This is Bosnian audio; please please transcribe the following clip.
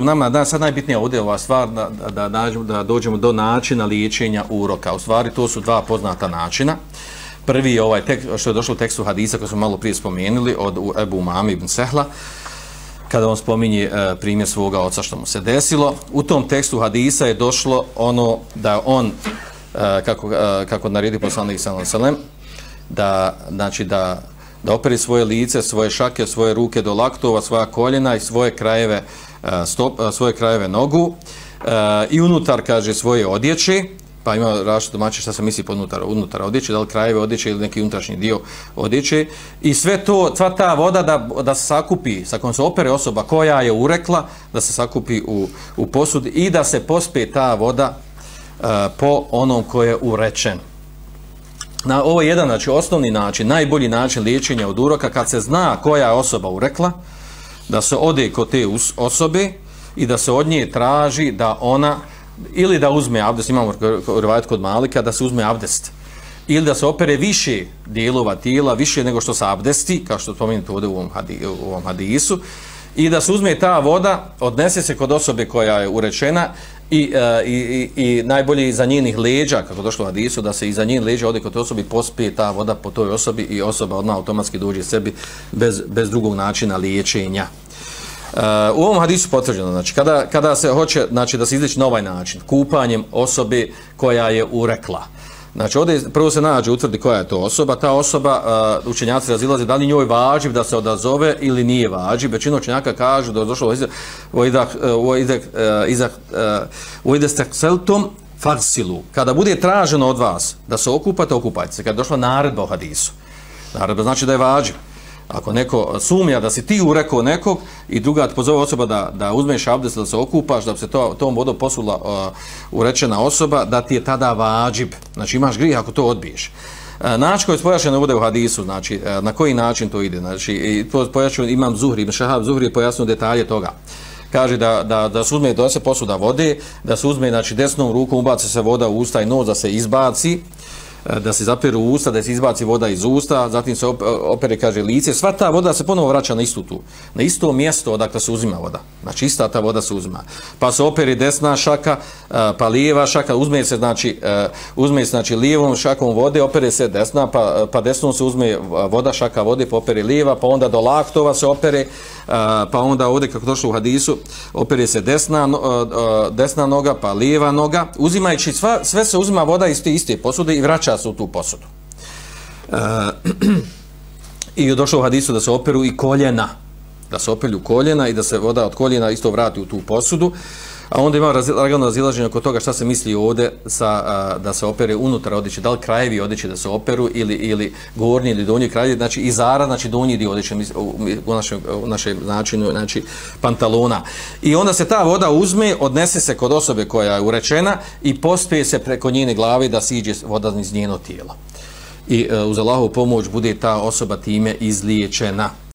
Nama da sad najbitnija ovdje ova stvar da, da, da, da dođemo do načina liječenja uroka. U stvari to su dva poznata načina. Prvi je ovaj tek, što je došlo u tekstu hadisa koji smo malo prije spomenuli od Ebu Mami ibn Sehla kada on spominje e, primjer svoga oca što mu se desilo. U tom tekstu hadisa je došlo ono da on e, kako, e, kako naredi poslanik sallam sallam da, znači da, da operi svoje lice, svoje šake, svoje ruke do laktova, svoja koljena i svoje krajeve E, stop, e, svoje krajeve nogu e, i unutar, kaže, svoje odjeće, pa ima različito domaće šta se misli pod unutar, unutar odjeće, da li krajeve odjeće ili neki unutrašnji dio odjeće. I sve to, sva ta voda da, da se sakupi, sa kojom se opere osoba koja je urekla, da se sakupi u, u posud i da se pospe ta voda uh, po onom koje je urečen. Na ovo je jedan, znači, osnovni način, najbolji način liječenja od uroka, kad se zna koja je osoba urekla, uh, da se ode kod te osobe i da se od nje traži da ona ili da uzme abdest, imamo rvajat kod Malika, da se uzme abdest. Ili da se opere više dijelova tijela, više nego što se abdesti, kao što spomenuti ovdje u ovom, hadi, u ovom hadisu, i da se uzme ta voda, odnese se kod osobe koja je urečena i, e, i, i, i najbolje za njenih leđa, kako došlo u hadisu, da se iza njenih leđa ode kod osobi pospije ta voda po toj osobi i osoba odmah automatski dođe sebi bez, bez drugog načina liječenja. Uh, u ovom hadisu potvrđeno, znači, kada, kada se hoće znači, da se izliči na ovaj način, kupanjem osobe koja je urekla, Znači, ovdje prvo se nađe, utvrdi koja je to osoba. Ta osoba, uh, učenjaci razilaze, da li njoj važiv da se odazove ili nije važiv. Većina učenjaka kažu da je došlo u ide e, e, stakseltom farsilu. Kada bude traženo od vas da se okupate, okupajte se. Kada je došla naredba o hadisu. Naredba znači da je važiv. Ako neko sumnja da si ti urekao nekog i druga te pozove osoba da, da uzmeš abdest da se okupaš, da bi se to, tom vodom posula uh, urečena osoba, da ti je tada vađib. Znači imaš grih ako to odbiješ. Uh, način koji je pojašnjeno ovdje u hadisu, znači uh, na koji način to ide. Znači, i pojašen imam Zuhri, imam Šahab Zuhri je pojasnio detalje toga. Kaže da, da, da se uzme, da se posuda vode, da se uzme, znači desnom rukom ubaci se voda u usta i nos da se izbaci, E, da se zaperu usta, da se izbaci voda iz usta, zatim se e, opere, kaže, lice. Sva ta voda se ponovo vraća na istu tu, na isto mjesto odakle se uzima voda. Znači, ista ta voda se uzima. Pa se opere desna šaka, e, pa lijeva šaka, uzme se, znači, uzme se, znači, lijevom šakom vode, opere se desna, pa, pa desnom se uzme voda, šaka vode, pa opere lijeva, pa onda do laktova se opere, pa onda ovdje, kako došlo u hadisu, opere se desna, desna noga, pa lijeva noga. Uzimajući, sva, sve se uzima voda iz te iste posude i vraća se u tu posudu. Uh, I je došlo u hadisu da se operu i koljena, da se operu koljena i da se voda od koljena isto vrati u tu posudu. A onda ima ragano razilaženje oko toga šta se misli ovdje sa, a, da se opere unutar odjeće, da li krajevi odjeće da se operu ili, ili gornji ili donji krajevi, znači izara, znači donji dio odjeće u, našem, u našem načinu, znači pantalona. I onda se ta voda uzme, odnese se kod osobe koja je urečena i pospije se preko njene glave da siđe voda iz njeno tijelo. I uh, uz Allahovu pomoć bude ta osoba time izliječena.